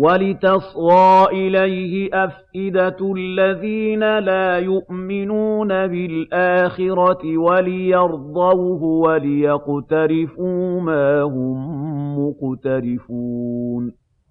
وَلِتَصْغَىٰ إِلَيْهِ أَفْئِدَةُ الَّذِينَ لَا يُؤْمِنُونَ بِالْآخِرَةِ وَلِيَرْضَوْهُ وَلِيَقْتَرِفُوا مَا هُم مُّقْتَرِفُونَ